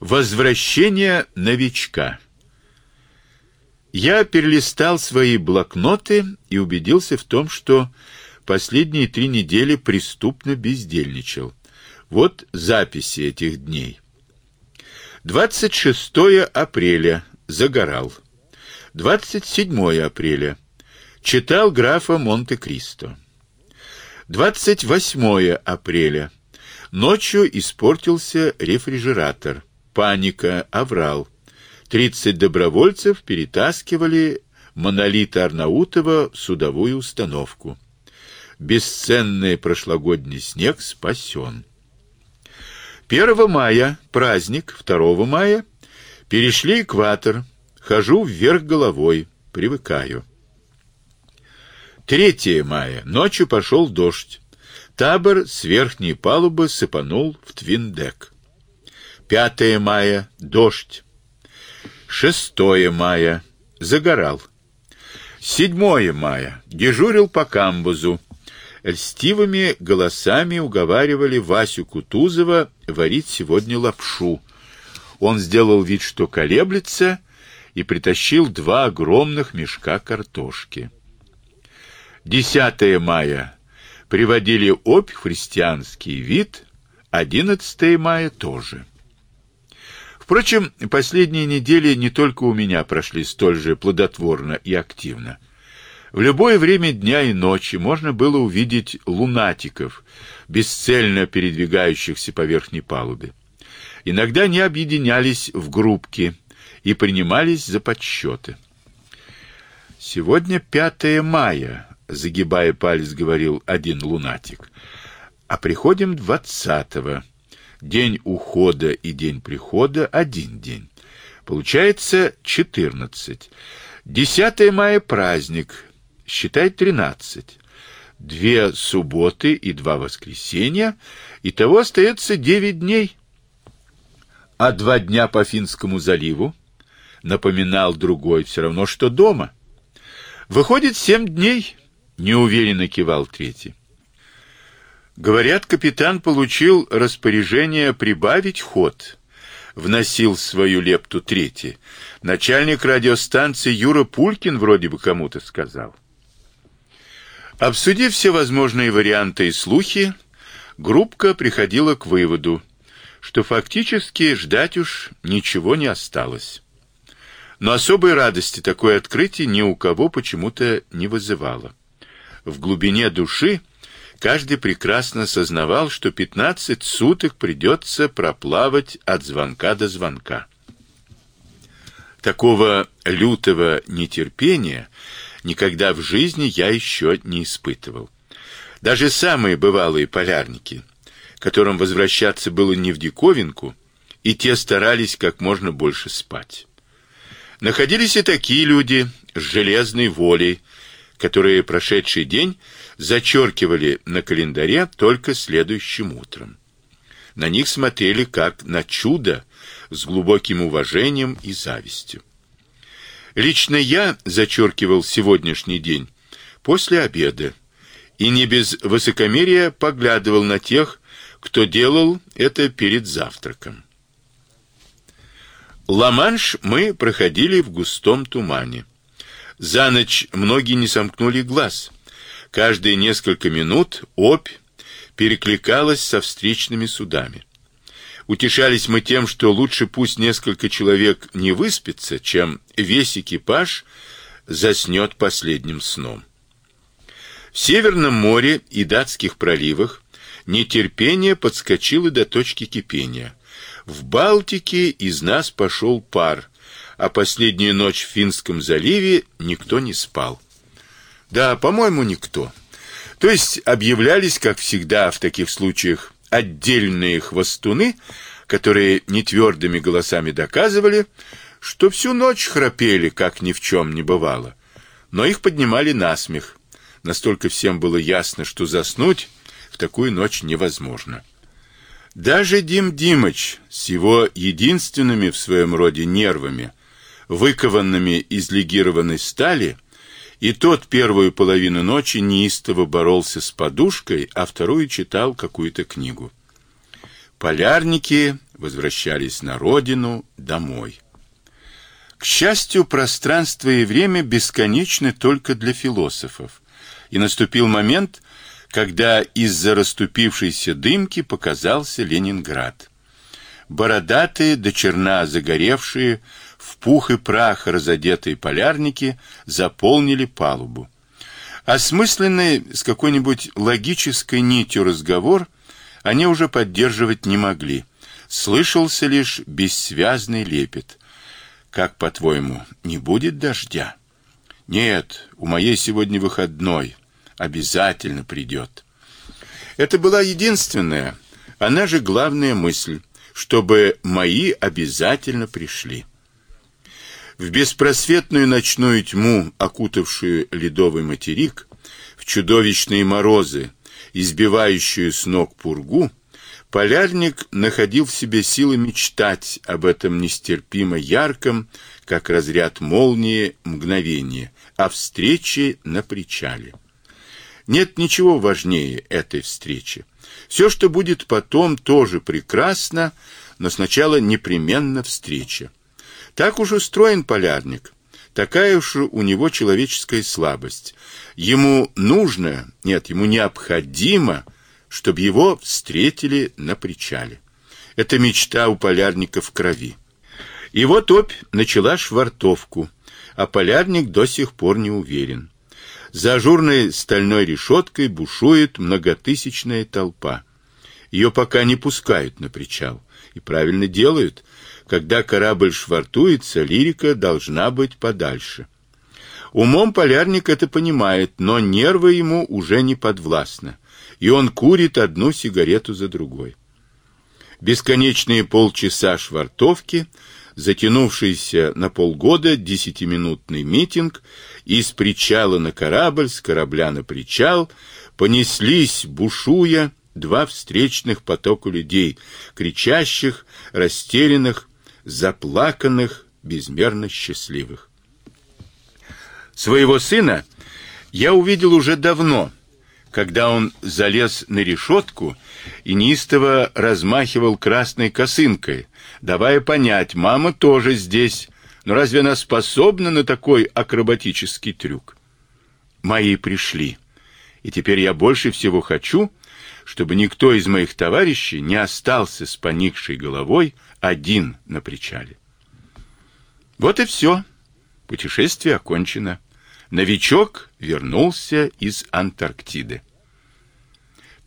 Возвращение новичка. Я перелистал свои блокноты и убедился в том, что последние три недели преступно бездельничал. Вот записи этих дней. 26 апреля загорал. 27 апреля читал графа Монте-Кристо. 28 апреля ночью испортился рефрижератор паника, оврал. Тридцать добровольцев перетаскивали монолит Арнаутова в судовую установку. Бесценный прошлогодний снег спасен. 1 мая праздник, 2 мая перешли экватор. Хожу вверх головой, привыкаю. 3 мая ночью пошел дождь. Табор с верхней палубы сыпанул в твиндек. 5 мая дождь. 6 мая загорал. 7 мая дежурил по камбузу. Льстивыми голосами уговаривали Васю Кутузова варить сегодня лапшу. Он сделал вид, что колеблется, и притащил два огромных мешка картошки. 10 мая приводили опь христианский вид, 11 мая тоже. Впрочем, последние недели не только у меня прошли столь же плодотворно и активно. В любое время дня и ночи можно было увидеть лунатиков, бесцельно передвигающихся по верхней палубе. Иногда они объединялись в группки и принимались за подсчеты. Сегодня 5 мая, загибая палец, говорил один лунатик. А приходим двадцатого день ухода и день прихода один день. Получается четырнадцать. Десятое мая праздник, считай тринадцать. Две субботы и два воскресенья, и того остается девять дней. А два дня по Финскому заливу, напоминал другой, все равно что дома. Выходит семь дней, неуверенно кивал третий. Говорят, капитан получил распоряжение прибавить ход. Вносил свою лепту третий. Начальник радиостанции Юра Пулькин вроде бы кому-то сказал. Обсудив все возможные варианты и слухи, группка приходила к выводу, что фактически ждать уж ничего не осталось. Но особой радости такое открытие ни у кого почему-то не вызывало. В глубине души Каждый прекрасно сознавал, что пятнадцать суток придется проплавать от звонка до звонка. Такого лютого нетерпения никогда в жизни я еще не испытывал. Даже самые бывалые полярники, которым возвращаться было не в диковинку, и те старались как можно больше спать. Находились и такие люди с железной волей, которые прошедший день зачеркивали на календаре только следующим утром. На них смотрели как на чудо с глубоким уважением и завистью. Лично я зачеркивал сегодняшний день после обеда и не без высокомерия поглядывал на тех, кто делал это перед завтраком. Ла-Манш мы проходили в густом тумане. За ночь многие не сомкнули глаз. Каждые несколько минут опь перекликалась со встречными судами. Утешались мы тем, что лучше пусть несколько человек не выспится, чем весь экипаж заснет последним сном. В Северном море и датских проливах нетерпение подскочило до точки кипения. В Балтике из нас пошел пар, а последнюю ночь в Финском заливе никто не спал. Да, по-моему, никто. То есть объявлялись, как всегда в таких случаях, отдельные хвостуны, которые нетвердыми голосами доказывали, что всю ночь храпели, как ни в чем не бывало. Но их поднимали на смех. Настолько всем было ясно, что заснуть в такую ночь невозможно. Даже Дим Димыч с его единственными в своем роде нервами выкованными из легированной стали, и тот первую половину ночи неистово боролся с подушкой, а вторую читал какую-то книгу. Полярники возвращались на родину, домой. К счастью, пространство и время бесконечны только для философов. И наступил момент, когда из-за расступившейся дымки показался Ленинград. Бородатые до черна загоревшие, в пух и прах разодетые полярники заполнили палубу. Осмысленный с какой-нибудь логической нитью разговор они уже поддерживать не могли. Слышался лишь бессвязный лепет. Как, по-твоему, не будет дождя? Нет, у моей сегодня выходной. Обязательно придет. Это была единственная, она же главная мысль, чтобы мои обязательно пришли. В беспросветную ночную тьму, окутавшую ледовый материк, в чудовищные морозы, избивающую с ног пургу, полярник находил в себе силы мечтать об этом нестерпимо ярком, как разряд молнии, мгновении, о встрече на причале. Нет ничего важнее этой встречи. Все, что будет потом, тоже прекрасно, но сначала непременно встреча. Так уж устроен полярник. Такая уж у него человеческая слабость. Ему нужно, нет, ему необходимо, чтобы его встретили на причале. Это мечта у полярника в крови. И вот опь начала швартовку, а полярник до сих пор не уверен. За ажурной стальной решеткой бушует многотысячная толпа. Ее пока не пускают на причал. И правильно делают. Когда корабль швартуется, лирика должна быть подальше. Умом полярник это понимает, но нервы ему уже не подвластны, и он курит одну сигарету за другой. Бесконечные полчаса швартовки — затянувшийся на полгода десятиминутный митинг из причала на корабль, с корабля на причал, понеслись, бушуя, два встречных потока людей, кричащих, растерянных, заплаканных, безмерно счастливых. Своего сына я увидел уже давно, когда он залез на решетку и неистово размахивал красной косынкой, давая понять, мама тоже здесь, но разве она способна на такой акробатический трюк? Мои пришли, и теперь я больше всего хочу, чтобы никто из моих товарищей не остался с поникшей головой один на причале. Вот и все. Путешествие окончено. Новичок вернулся из Антарктиды.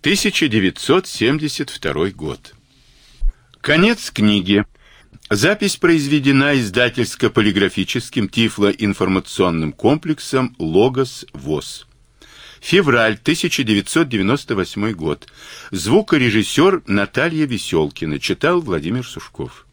1972 год. Конец книги. Запись произведена издательско-полиграфическим тифлоинформационным комплексом «Логос ВОЗ». Февраль 1998 год. Звукорежиссер Наталья Веселкина. Читал Владимир Сушков.